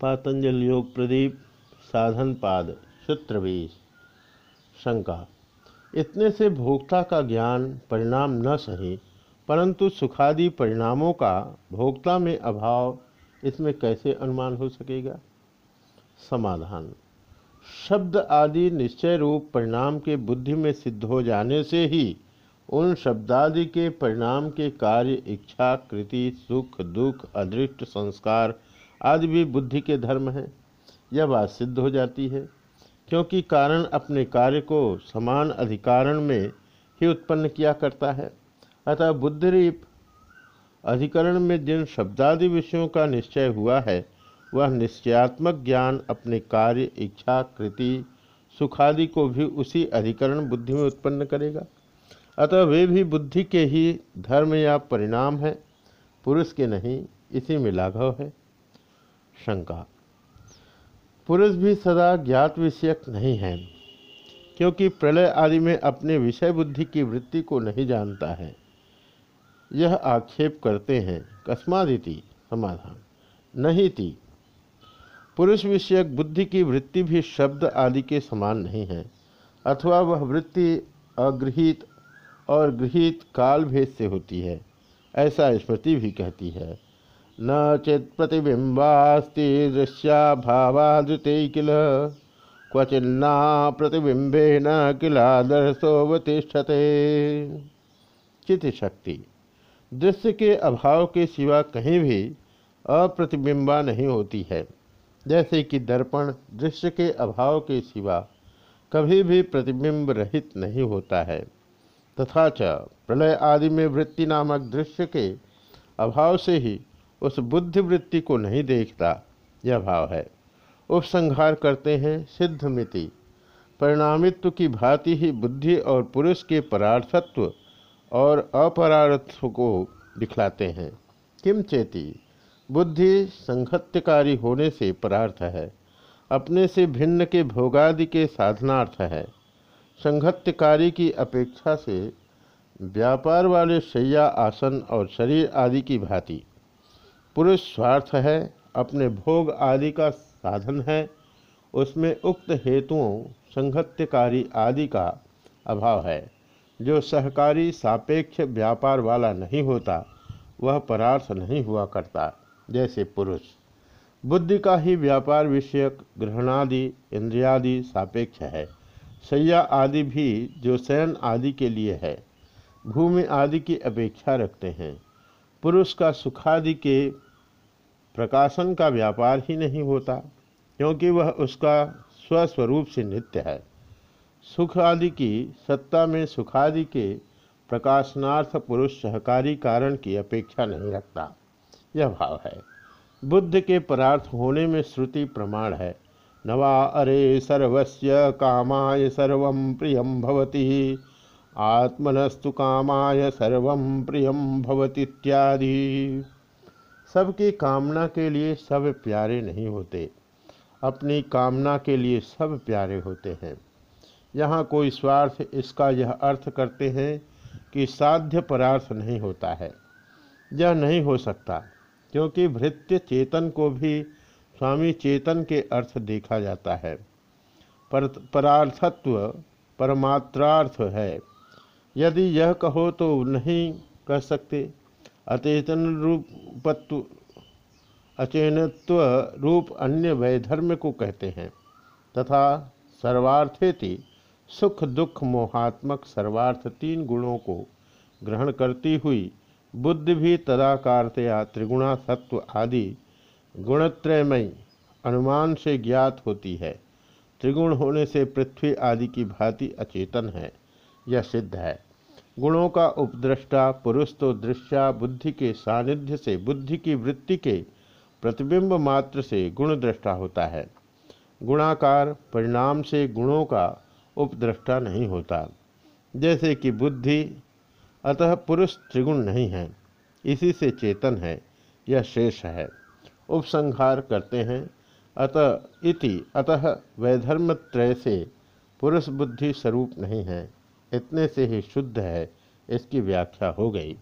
पातंजल योग प्रदीप, साधन पाद सूत्र बीस शंका, इतने से भोक्ता का ज्ञान परिणाम न सही, परंतु सुखादि परिणामों का भोक्ता में अभाव इसमें कैसे अनुमान हो सकेगा? समाधान, शब्द आदि निश्चय रूप परिणाम के बुद्धि में सिद्ध हो जाने से ही उन शब्दादि के परिणाम के कार्य इच्छा, कृति, सुख, दुख, अदृष्ट संस्कार आदि भी बुद्धि के धर्म हैं। यह बात सिद्ध हो जाती है, क्योंकि कारण अपने कार्य को समान अधिकारण में ही उत्पन्न किया करता है। अतः बुद्धिरीप अधिकरण में जिन शब्दादि विषयों का निश्चय हुआ है, वह निश्चयात्मक ज्ञान, अपने कार्य, इच्छा, कृति, सुखादि को भी उसी अधिकरण बुद्धि में उत्पन्न करेगा। अतः वे भी बुद्धि के ही धर्म या परिणाम है, पुरुष के नहीं, इसी में लाघव है। शंका। पुरुष भी सदा ज्ञात विषयक नहीं है, क्योंकि प्रलय आदि में अपने विषय बुद्धि की वृत्ति को नहीं जानता है। यह आक्षेप करते हैं कस्मादिति समाधान। नहीं थी पुरुष विषयक बुद्धि की वृत्ति भी शब्द आदि के समान नहीं है, अथवा वह वृत्ति अगृहित और गृहित काल भेद से होती है, ऐसा स्मृति भी कहती है। न चेत प्रतिबिंबास्ति दृश्या भावादृते किल क्वचिन्ना प्रतिबिंबे न किलादर्शोवतिष्ठते चित शक्ति दृश्य के अभाव के सिवा कहीं भी अप्रतिबिंबा नहीं होती है। जैसे कि दर्पण दृश्य के अभाव के सिवा कभी भी प्रतिबिंब रहित नहीं होता है। तथा च प्रलय आदि में वृत्ति नामक दृश्य के अभाव से ही उस बुद्धि वृत्ति को नहीं देखता, यह भाव है। उपसंहार करते हैं सिद्ध मिति। परिणामित्व की भांति ही बुद्धि और पुरुष के परार्थत्व और अपरार्थत्व को दिखलाते हैं। किम चेती? बुद्धि संघत्यकारी होने से परार्थ है। अपने से भिन्न के भोगादि के साधनार्थ है। संघत्यकारी की अपेक्षा से व्यापार वाले शैया, आसन और शरीर आदि की भांति। पुरुष स्वार्थ है, अपने भोग आदि का साधन है, उसमें उक्त हेतुओं संघत्यकारी आदि का अभाव है। जो सहकारी सापेक्ष व्यापार वाला नहीं होता, वह परार्थ नहीं हुआ करता, जैसे पुरुष। बुद्धि का ही व्यापार विषयक ग्रहणादि, इंद्रियादि सापेक्ष है। सैया आदि भी जो शयन आदि के लिए है, भूमि आदि की अपेक्षा रखते हैं। पुरुष का सुखादि के प्रकाशन का व्यापार ही नहीं होता, क्योंकि वह उसका स्वस्वरूप से नित्य है। सुख आदि की सत्ता में सुखादि के प्रकाशनार्थ पुरुष सहकारी कारण की अपेक्षा नहीं रखता। यह भाव है। बुद्ध के परार्थ होने में श्रुति प्रमाण है। नवा अरे सर्वस्य कामाय सर्व प्रियम भवती, आत्मनस्तु कामाय सर्व प्रियम भवती इत्यादि। सबकी कामना के लिए सब प्यारे नहीं होते। अपनी कामना के लिए सब प्यारे होते हैं। यहाँ कोई स्वार्थ, इसका यह अर्थ करते हैं कि साध्य परार्थ नहीं होता है। यह नहीं हो सकता, क्योंकि भृत्य चेतन को भी स्वामी चेतन के अर्थ देखा जाता है। पर, परार्थत्व परमात्रार्थ है। यदि यह कहो तो नहीं कह सकते। अचेतन रूपत्व अचेनत्व रूप अन्य वैधर्म को कहते हैं। तथा सर्वार्थेति सुख दुख मोहात्मक सर्वार्थ तीन गुणों को ग्रहण करती हुई बुद्धि भी तदाकारतया त्रिगुणा सत्व आदि गुणत्रयमयी अनुमान से ज्ञात होती है। त्रिगुण होने से पृथ्वी आदि की भांति अचेतन है। यह सिद्ध है। गुणों का उपद्रष्टा पुरुष तो दृश्या बुद्धि के सानिध्य से, बुद्धि की वृत्ति के प्रतिबिंब मात्र से गुण दृष्टा होता है। गुणाकार परिणाम से गुणों का उपद्रष्टा नहीं होता। जैसे कि बुद्धि, अतः पुरुष त्रिगुण नहीं है। इसी से चेतन है, यह शेष है। उपसंहार करते हैं, अतः इति, अतः वैधर्म त्रय से पुरुष बुद्धि स्वरूप नहीं है। इतने से ही शुद्ध है इसकी व्याख्या हो गई।